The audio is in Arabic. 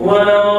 بل